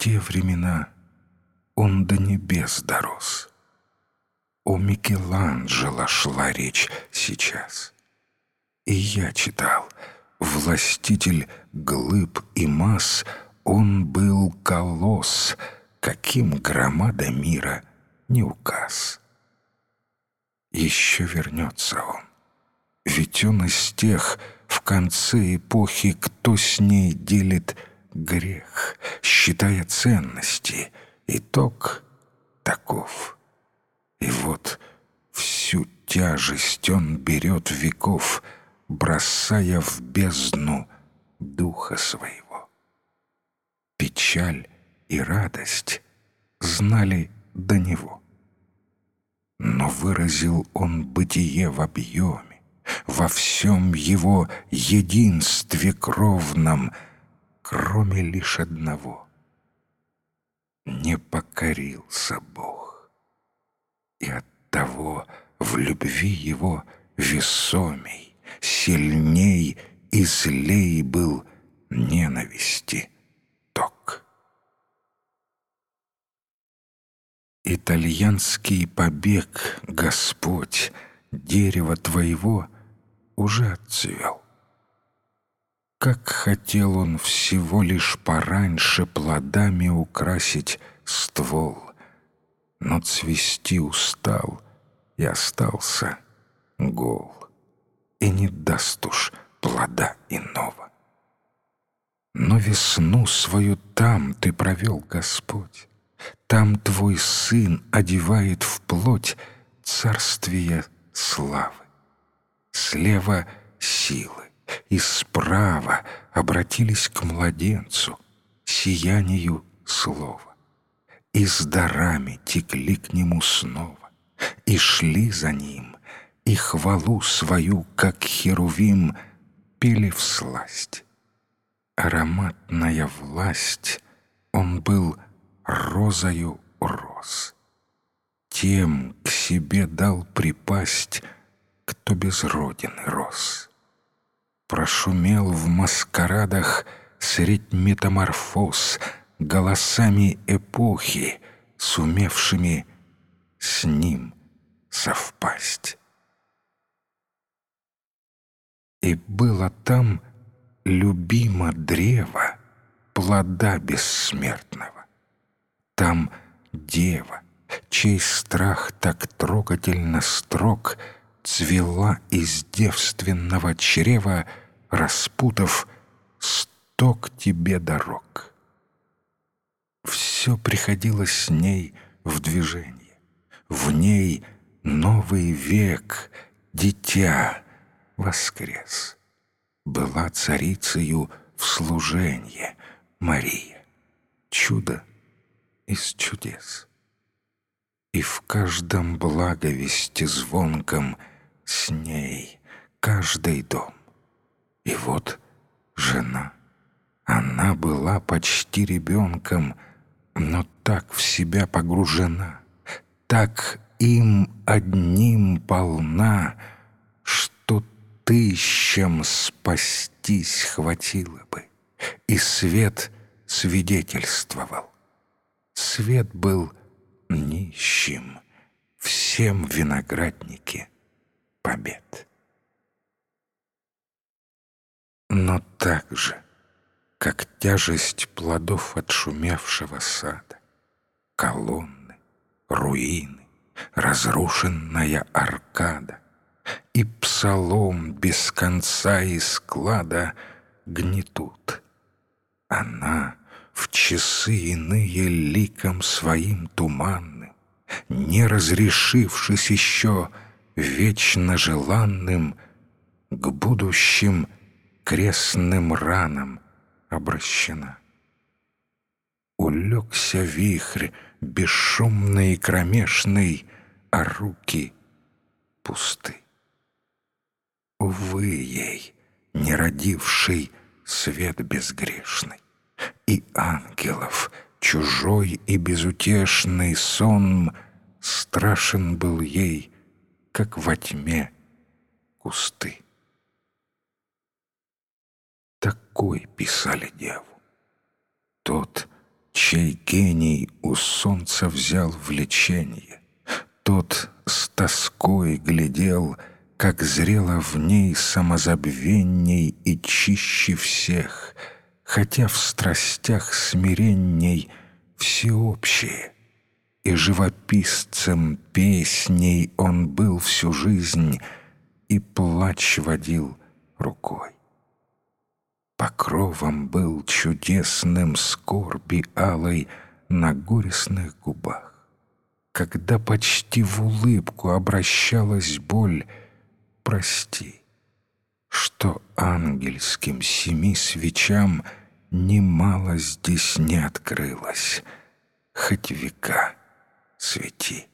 те времена он до небес дорос. У Микеланджело шла речь сейчас. И я читал, властитель глыб и масс, он был колосс, каким громада мира не указ. Еще вернется он, ведь он из тех, в конце эпохи, кто с ней делит грех, считая ценности, итог таков. И вот всю тяжесть он берет веков, бросая в бездну духа своего. Печаль и радость знали до него. Но выразил он бытие в объеме, во всем его единстве кровном, кроме лишь одного. Не покорился Бог, и оттого в любви его весомей, сильней и злей был ненависти ток. Итальянский побег, Господь, дерево Твоего уже отцвел. Как хотел он всего лишь пораньше плодами украсить ствол, но цвести устал и остался гол, и не даст уж плода иного. Но весну свою там ты провел, Господь, там твой сын одевает в плоть царствие славы. Слева — силы, и справа обратились к младенцу, сиянию слова. И с дарами текли к нему снова, и шли за ним, и хвалу свою, как херувим, пели в сласть. Ароматная власть, он был — розою рос. Тем к себе дал припасть, кто без родины рос. Прошумел в маскарадах средь метаморфоз голосами эпохи, сумевшими с ним совпасть. И было там любимо древо плода бессмертного. Там дева, чей страх так трогательно строг, Цвела из девственного чрева, Распутав сток тебе дорог. Все приходило с ней в движение, В ней новый век, дитя воскрес. Была царицею в служенье Мария. Чудо из чудес. И в каждом благовести звонком с ней каждый дом. И вот жена. Она была почти ребенком, но так в себя погружена, так им одним полна, что тысячам спастись хватило бы, и свет свидетельствовал. Свет был нищим, всем винограднике побед. Но так же, как тяжесть плодов отшумевшего сада, колонны, руины, разрушенная аркада и псалом без конца и склада гнетут. Она — в часы иные ликом своим туманным, не разрешившись еще вечно желанным, к будущим крестным ранам обращена. Улегся вихрь, бесшумный и кромешный, а руки пусты. Увы ей, не родивший свет безгрешный и ангелов, чужой и безутешный сон страшен был ей, как во тьме кусты. Такой писали деву. Тот, чей гений у солнца взял влечение. Тот с тоской глядел, как зрело в ней самозабвенней и чище всех, хотя в страстях смиренней всеобщие. И живописцем песней он был всю жизнь, и плач водил рукой. Покровом был чудесным скорби алой на горестных губах. Когда почти в улыбку обращалась боль, прости, что ангельским семи свечам немало здесь не открылось, хоть века свети.